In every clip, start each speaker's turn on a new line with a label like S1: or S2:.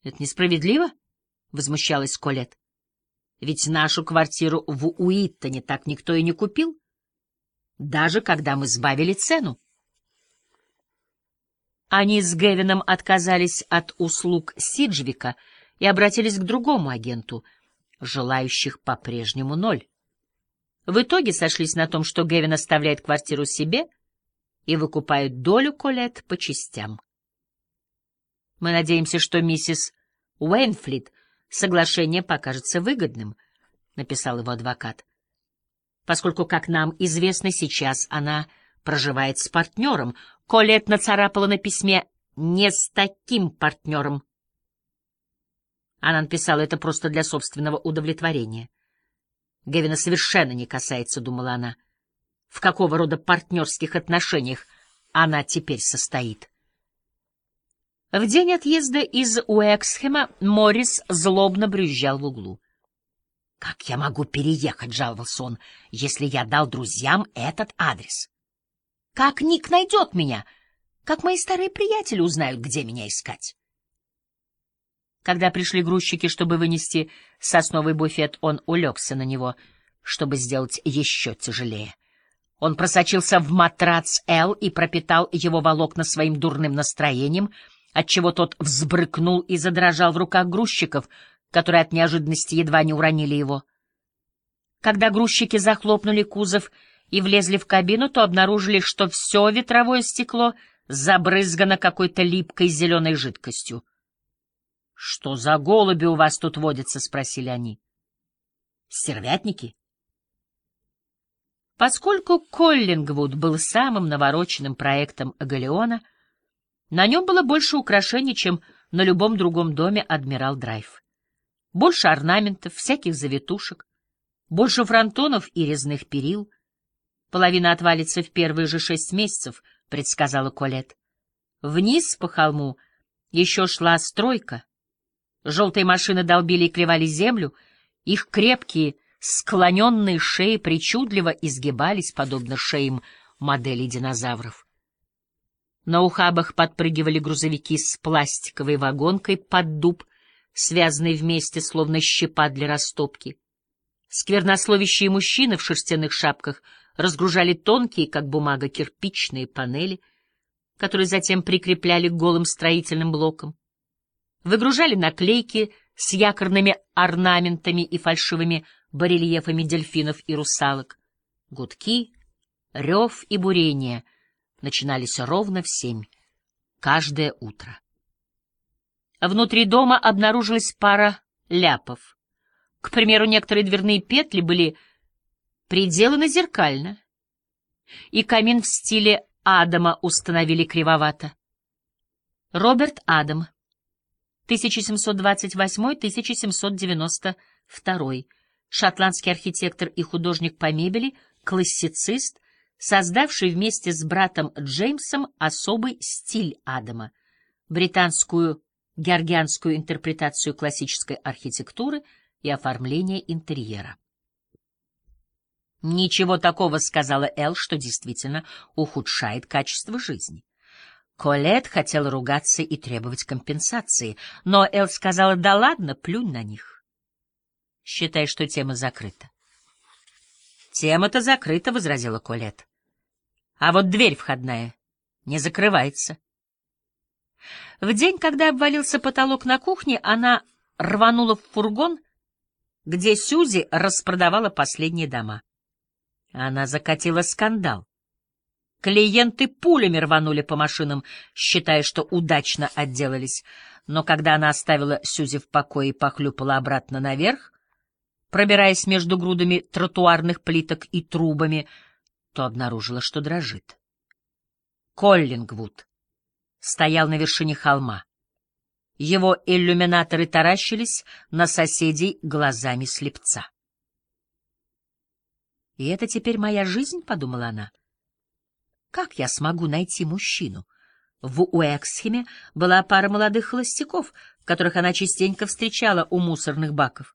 S1: — Это несправедливо, — возмущалась Колет. Ведь нашу квартиру в Уиттоне так никто и не купил, даже когда мы сбавили цену. Они с Гевином отказались от услуг Сиджвика и обратились к другому агенту, желающих по-прежнему ноль. В итоге сошлись на том, что Гевин оставляет квартиру себе и выкупает долю Колет по частям. Мы надеемся, что миссис Уэйнфлит соглашение покажется выгодным, — написал его адвокат, поскольку, как нам известно, сейчас она проживает с партнером. Колет нацарапала на письме «не с таким партнером». Она написала это просто для собственного удовлетворения. Гевина совершенно не касается, — думала она, — в какого рода партнерских отношениях она теперь состоит. В день отъезда из Уэксхема Моррис злобно брюзжал в углу. «Как я могу переехать?» — жаловался он, — «если я дал друзьям этот адрес. Как Ник найдет меня? Как мои старые приятели узнают, где меня искать?» Когда пришли грузчики, чтобы вынести сосновый буфет, он улегся на него, чтобы сделать еще тяжелее. Он просочился в матрац Эл и пропитал его волокна своим дурным настроением — отчего тот взбрыкнул и задрожал в руках грузчиков, которые от неожиданности едва не уронили его. Когда грузчики захлопнули кузов и влезли в кабину, то обнаружили, что все ветровое стекло забрызгано какой-то липкой зеленой жидкостью. — Что за голуби у вас тут водятся? — спросили они. — Стервятники? Поскольку Коллингвуд был самым навороченным проектом Галеона, на нем было больше украшений, чем на любом другом доме Адмирал Драйв. Больше орнаментов, всяких завитушек, больше фронтонов и резных перил. Половина отвалится в первые же шесть месяцев, предсказала Колет. Вниз по холму еще шла стройка. Желтые машины долбили и клевали землю, их крепкие, склоненные шеи причудливо изгибались, подобно шеям моделей динозавров. На ухабах подпрыгивали грузовики с пластиковой вагонкой под дуб, связанной вместе, словно щепа для растопки. Сквернословящие мужчины в шерстяных шапках разгружали тонкие, как бумага, кирпичные панели, которые затем прикрепляли к голым строительным блокам. Выгружали наклейки с якорными орнаментами и фальшивыми барельефами дельфинов и русалок. Гудки, рев и бурение — начинались ровно в семь, каждое утро. Внутри дома обнаружилась пара ляпов. К примеру, некоторые дверные петли были приделаны зеркально, и камин в стиле Адама установили кривовато. Роберт Адам, 1728-1792, шотландский архитектор и художник по мебели, классицист, создавший вместе с братом Джеймсом особый стиль Адама, британскую георгианскую интерпретацию классической архитектуры и оформления интерьера. «Ничего такого», — сказала Эл, — что действительно ухудшает качество жизни. Колет хотела ругаться и требовать компенсации, но Эл сказала, да ладно, плюнь на них. Считай, что тема закрыта. «Тема-то закрыта», — возразила Колет. А вот дверь входная не закрывается. В день, когда обвалился потолок на кухне, она рванула в фургон, где Сюзи распродавала последние дома. Она закатила скандал. Клиенты пулями рванули по машинам, считая, что удачно отделались. Но когда она оставила Сюзи в покое и похлюпала обратно наверх, пробираясь между грудами тротуарных плиток и трубами, то обнаружила, что дрожит. Коллингвуд стоял на вершине холма. Его иллюминаторы таращились на соседей глазами слепца. «И это теперь моя жизнь?» — подумала она. «Как я смогу найти мужчину?» В Уэксхеме была пара молодых холостяков, которых она частенько встречала у мусорных баков.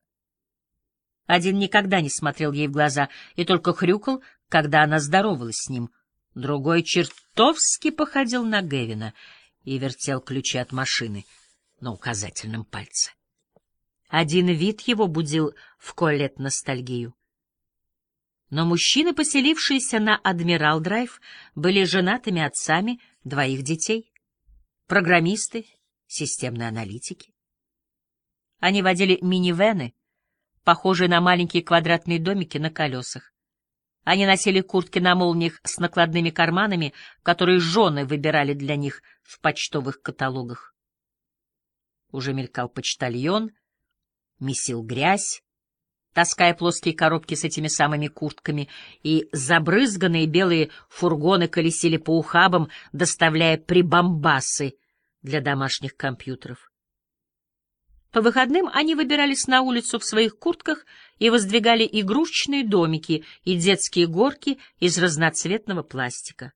S1: Один никогда не смотрел ей в глаза и только хрюкал, когда она здоровалась с ним. Другой чертовски походил на Гевина и вертел ключи от машины. на указательном пальце. Один вид его будил в Коллет ностальгию. Но мужчины, поселившиеся на Адмирал Драйв, были женатыми отцами двоих детей, программисты, системные аналитики. Они водили минивены, похожие на маленькие квадратные домики на колесах. Они носили куртки на молниях с накладными карманами, которые жены выбирали для них в почтовых каталогах. Уже мелькал почтальон, месил грязь, таская плоские коробки с этими самыми куртками, и забрызганные белые фургоны колесили по ухабам, доставляя прибамбасы для домашних компьютеров. По выходным они выбирались на улицу в своих куртках и воздвигали игрушечные домики и детские горки из разноцветного пластика.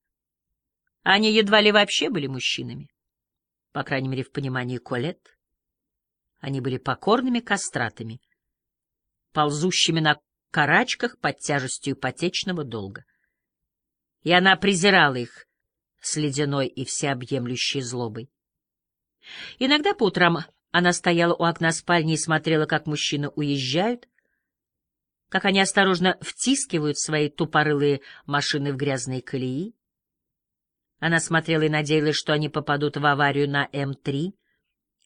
S1: Они едва ли вообще были мужчинами, по крайней мере, в понимании Колет. Они были покорными кастратами, ползущими на карачках под тяжестью ипотечного долга. И она презирала их с ледяной и всеобъемлющей злобой. Иногда по утрам она стояла у окна спальни и смотрела, как мужчины уезжают, как они осторожно втискивают свои тупорылые машины в грязные колеи. Она смотрела и надеялась, что они попадут в аварию на М3,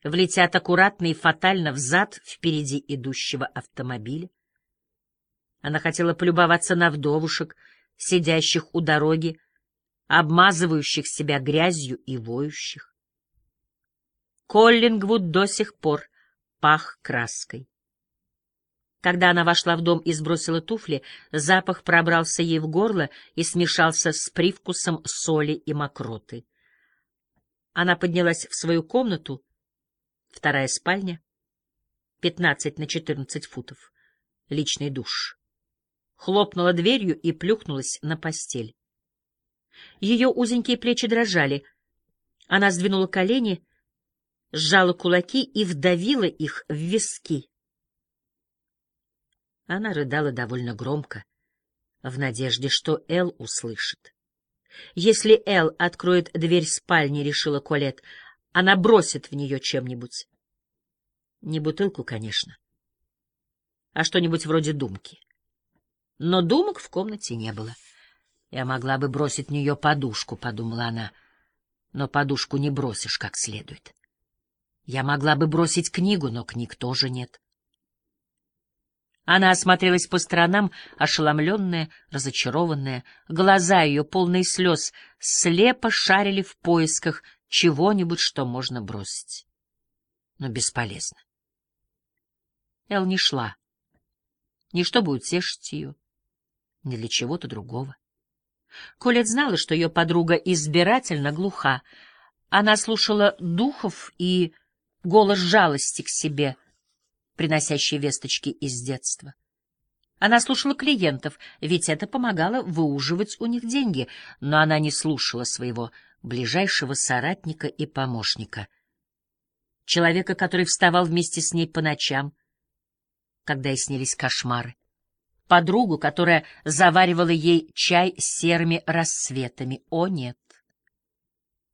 S1: влетят аккуратно и фатально взад впереди идущего автомобиля. Она хотела полюбоваться на вдовушек, сидящих у дороги, обмазывающих себя грязью и воющих. Коллингвуд до сих пор пах краской. Когда она вошла в дом и сбросила туфли, запах пробрался ей в горло и смешался с привкусом соли и мокроты. Она поднялась в свою комнату, вторая спальня, пятнадцать на четырнадцать футов, личный душ. Хлопнула дверью и плюхнулась на постель. Ее узенькие плечи дрожали. Она сдвинула колени, сжала кулаки и вдавила их в виски. Она рыдала довольно громко, в надежде, что Эл услышит. Если Эл откроет дверь спальни, решила Колет, она бросит в нее чем-нибудь. Не бутылку, конечно, а что-нибудь вроде думки. Но думок в комнате не было. Я могла бы бросить в нее подушку, — подумала она, — но подушку не бросишь как следует. Я могла бы бросить книгу, но книг тоже нет. Она осмотрелась по сторонам, ошеломленная, разочарованная. Глаза ее, полные слез, слепо шарили в поисках чего-нибудь, что можно бросить. Но бесполезно. Эл не шла. Не чтобы утешить ее, ни для чего-то другого. Колет знала, что ее подруга избирательно глуха. Она слушала духов и голос жалости к себе, приносящий весточки из детства. Она слушала клиентов, ведь это помогало выуживать у них деньги, но она не слушала своего ближайшего соратника и помощника. Человека, который вставал вместе с ней по ночам, когда ей снились кошмары. Подругу, которая заваривала ей чай с серыми рассветами. О, нет!